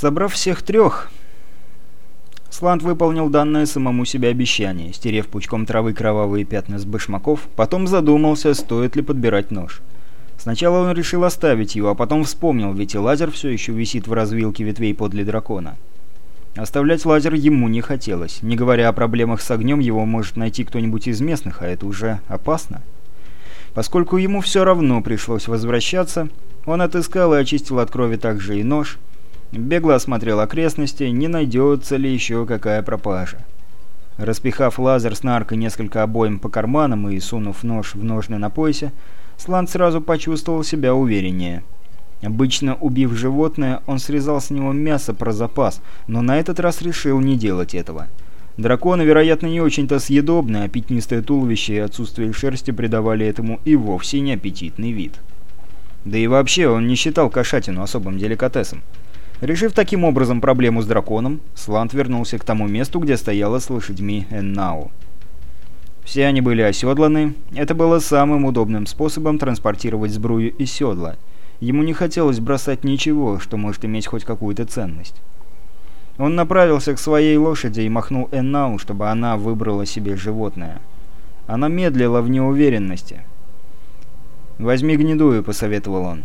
Собрав всех трех, Сланд выполнил данное самому себе обещание, стерев пучком травы кровавые пятна с башмаков, потом задумался, стоит ли подбирать нож. Сначала он решил оставить его, а потом вспомнил, ведь и лазер все еще висит в развилке ветвей подле дракона. Оставлять лазер ему не хотелось. Не говоря о проблемах с огнем, его может найти кто-нибудь из местных, а это уже опасно. Поскольку ему все равно пришлось возвращаться, он отыскал и очистил от крови также и нож, бегло осмотрел окрестности, не найдется ли еще какая пропажа. Распихав лазер с наркой несколько обоим по карманам и сунув нож в ножны на поясе, Слан сразу почувствовал себя увереннее. Обычно, убив животное, он срезал с него мясо про запас, но на этот раз решил не делать этого. Драконы, вероятно, не очень-то съедобны, а пятнистое туловище и отсутствие шерсти придавали этому и вовсе неаппетитный вид. Да и вообще, он не считал кошатину особым деликатесом. Решив таким образом проблему с драконом, Слант вернулся к тому месту, где стояла с лошадьми Эннау. Все они были оседланы, это было самым удобным способом транспортировать сбрую и седла. Ему не хотелось бросать ничего, что может иметь хоть какую-то ценность. Он направился к своей лошади и махнул Эннау, чтобы она выбрала себе животное. Она медлила в неуверенности. «Возьми гнедую», — посоветовал он.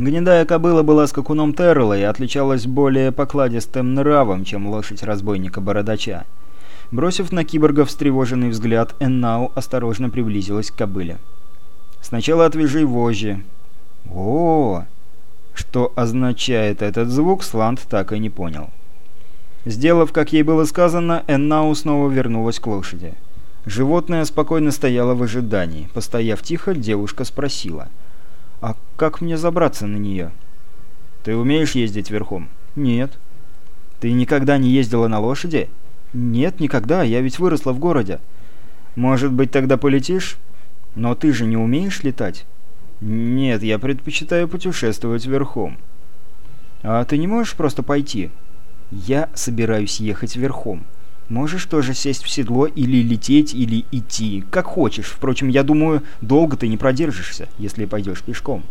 Гнедая кобыла была скакуном Террела и отличалась более покладистым нравом, чем лошадь разбойника-бородача. Бросив на киборга встревоженный взгляд, Эннау осторожно приблизилась к кобыле. «Сначала отвяжи вожжи». О, Что означает этот звук, Сланд так и не понял. Сделав, как ей было сказано, Эннау снова вернулась к лошади. Животное спокойно стояло в ожидании. Постояв тихо, девушка спросила — «А как мне забраться на нее?» «Ты умеешь ездить верхом?» «Нет». «Ты никогда не ездила на лошади?» «Нет, никогда. Я ведь выросла в городе». «Может быть, тогда полетишь?» «Но ты же не умеешь летать?» «Нет, я предпочитаю путешествовать верхом». «А ты не можешь просто пойти?» «Я собираюсь ехать верхом». Можешь тоже сесть в седло или лететь, или идти, как хочешь. Впрочем, я думаю, долго ты не продержишься, если пойдешь пешком.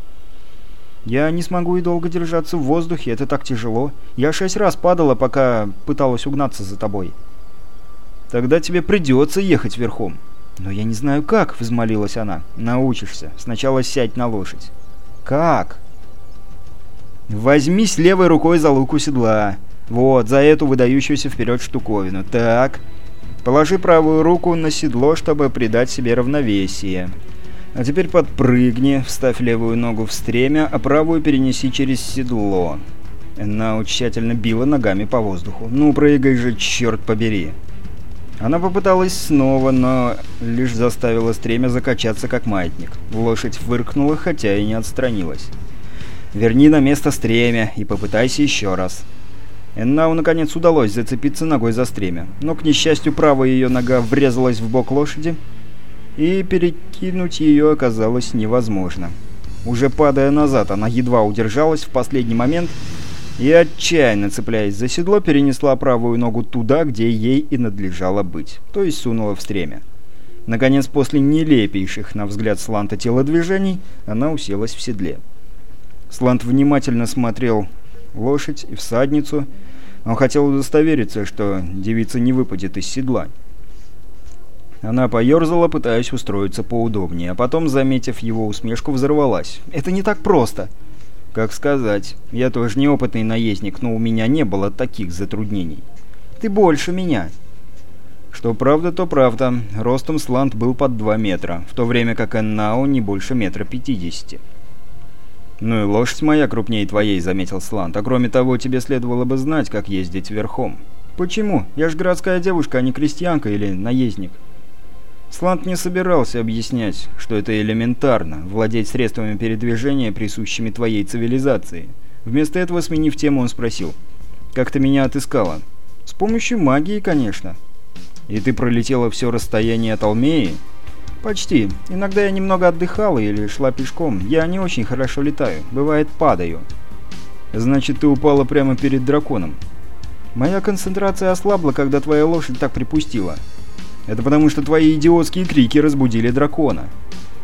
Я не смогу и долго держаться в воздухе, это так тяжело. Я шесть раз падала, пока пыталась угнаться за тобой. Тогда тебе придется ехать верхом. Но я не знаю как, взмолилась она. Научишься. Сначала сядь на лошадь. Как? Возьмись левой рукой за луку седла. Вот, за эту выдающуюся вперед штуковину. Так. Положи правую руку на седло, чтобы придать себе равновесие. А теперь подпрыгни, вставь левую ногу в стремя, а правую перенеси через седло. Она тщательно била ногами по воздуху. «Ну, прыгай же, черт побери!» Она попыталась снова, но лишь заставила стремя закачаться, как маятник. Лошадь фыркнула, хотя и не отстранилась. «Верни на место стремя и попытайся еще раз». Эннау наконец удалось зацепиться ногой за стремя, но, к несчастью, правая ее нога врезалась в бок лошади, и перекинуть ее оказалось невозможно. Уже падая назад, она едва удержалась в последний момент и, отчаянно цепляясь за седло, перенесла правую ногу туда, где ей и надлежало быть, то есть сунула в стремя. Наконец, после нелепейших, на взгляд Сланта, телодвижений, она уселась в седле. Слант внимательно смотрел лошадь и всадницу. Он хотел удостовериться, что девица не выпадет из седла. Она поерзала, пытаясь устроиться поудобнее, а потом, заметив его усмешку, взорвалась. «Это не так просто!» «Как сказать. Я тоже неопытный наездник, но у меня не было таких затруднений». «Ты больше меня!» Что правда, то правда. Ростом Сланд был под 2 метра, в то время как Эннау не больше метра пятидесяти. «Ну и лошадь моя крупнее твоей», — заметил Слант. «А кроме того, тебе следовало бы знать, как ездить верхом». «Почему? Я ж городская девушка, а не крестьянка или наездник». Слант не собирался объяснять, что это элементарно — владеть средствами передвижения, присущими твоей цивилизации. Вместо этого, сменив тему, он спросил. «Как ты меня отыскала?» «С помощью магии, конечно». «И ты пролетела все расстояние от Алмеи?» «Почти. Иногда я немного отдыхала или шла пешком. Я не очень хорошо летаю. Бывает, падаю». «Значит, ты упала прямо перед драконом?» «Моя концентрация ослабла, когда твоя лошадь так припустила». «Это потому, что твои идиотские крики разбудили дракона».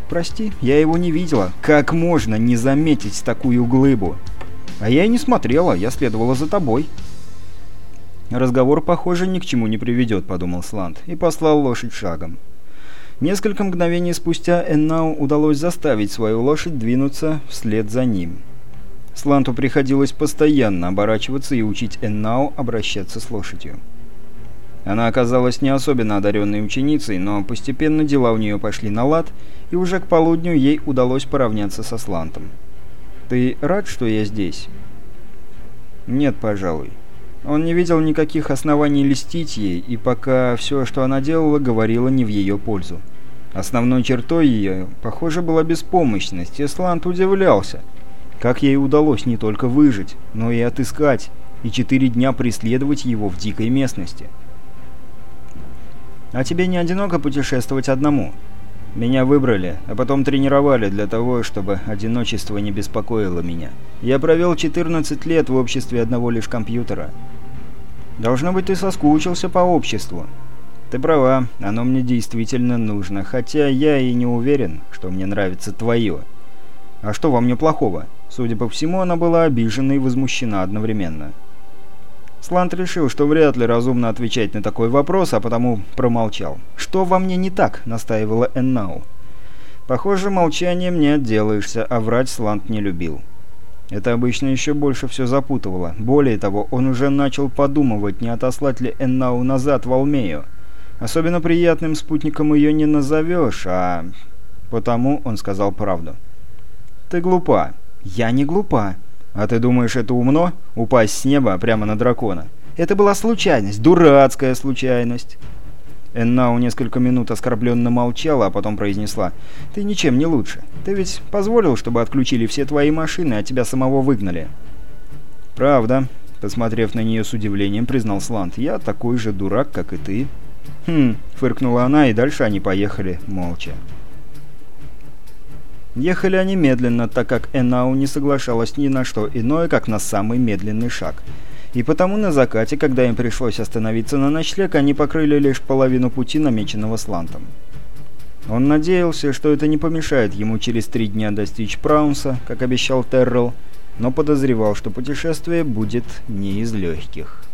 «Прости, я его не видела. Как можно не заметить такую глыбу?» «А я и не смотрела, я следовала за тобой». «Разговор, похоже, ни к чему не приведет», — подумал Сланд, и послал лошадь шагом. Несколько мгновений спустя Эннау удалось заставить свою лошадь двинуться вслед за ним. Сланту приходилось постоянно оборачиваться и учить Эннау обращаться с лошадью. Она оказалась не особенно одаренной ученицей, но постепенно дела у нее пошли на лад, и уже к полудню ей удалось поравняться со Слантом. «Ты рад, что я здесь?» «Нет, пожалуй». Он не видел никаких оснований льстить ей, и пока все, что она делала, говорило не в ее пользу. Основной чертой ее, похоже, была беспомощность, и Слант удивлялся, как ей удалось не только выжить, но и отыскать, и четыре дня преследовать его в дикой местности. А тебе не одиноко путешествовать одному? Меня выбрали, а потом тренировали для того, чтобы одиночество не беспокоило меня. Я провел 14 лет в обществе одного лишь компьютера. Должно быть, ты соскучился по обществу. Ты права, оно мне действительно нужно, хотя я и не уверен, что мне нравится твое. А что во мне плохого? Судя по всему, она была обижена и возмущена одновременно. Слант решил, что вряд ли разумно отвечать на такой вопрос, а потому промолчал. «Что во мне не так?» — настаивала Эннау. Похоже, молчанием не отделаешься, а врать Слант не любил. Это обычно еще больше все запутывало. Более того, он уже начал подумывать, не отослать ли Эннау назад в Алмею. Особенно приятным спутником ее не назовешь, а... Потому он сказал правду. «Ты глупа». «Я не глупа. «А ты думаешь, это умно? Упасть с неба прямо на дракона?» «Это была случайность, дурацкая случайность!» Эннау несколько минут оскорбленно молчала, а потом произнесла. «Ты ничем не лучше. Ты ведь позволил, чтобы отключили все твои машины, а тебя самого выгнали». «Правда», — посмотрев на нее с удивлением, признал Слант. «Я такой же дурак, как и ты». «Хм», — фыркнула она, и дальше они поехали молча. Ехали они медленно, так как Энау не соглашалась ни на что иное, как на самый медленный шаг. И потому на закате, когда им пришлось остановиться на ночлег, они покрыли лишь половину пути, намеченного слантом. Он надеялся, что это не помешает ему через три дня достичь Праунса, как обещал Террелл, но подозревал, что путешествие будет не из легких.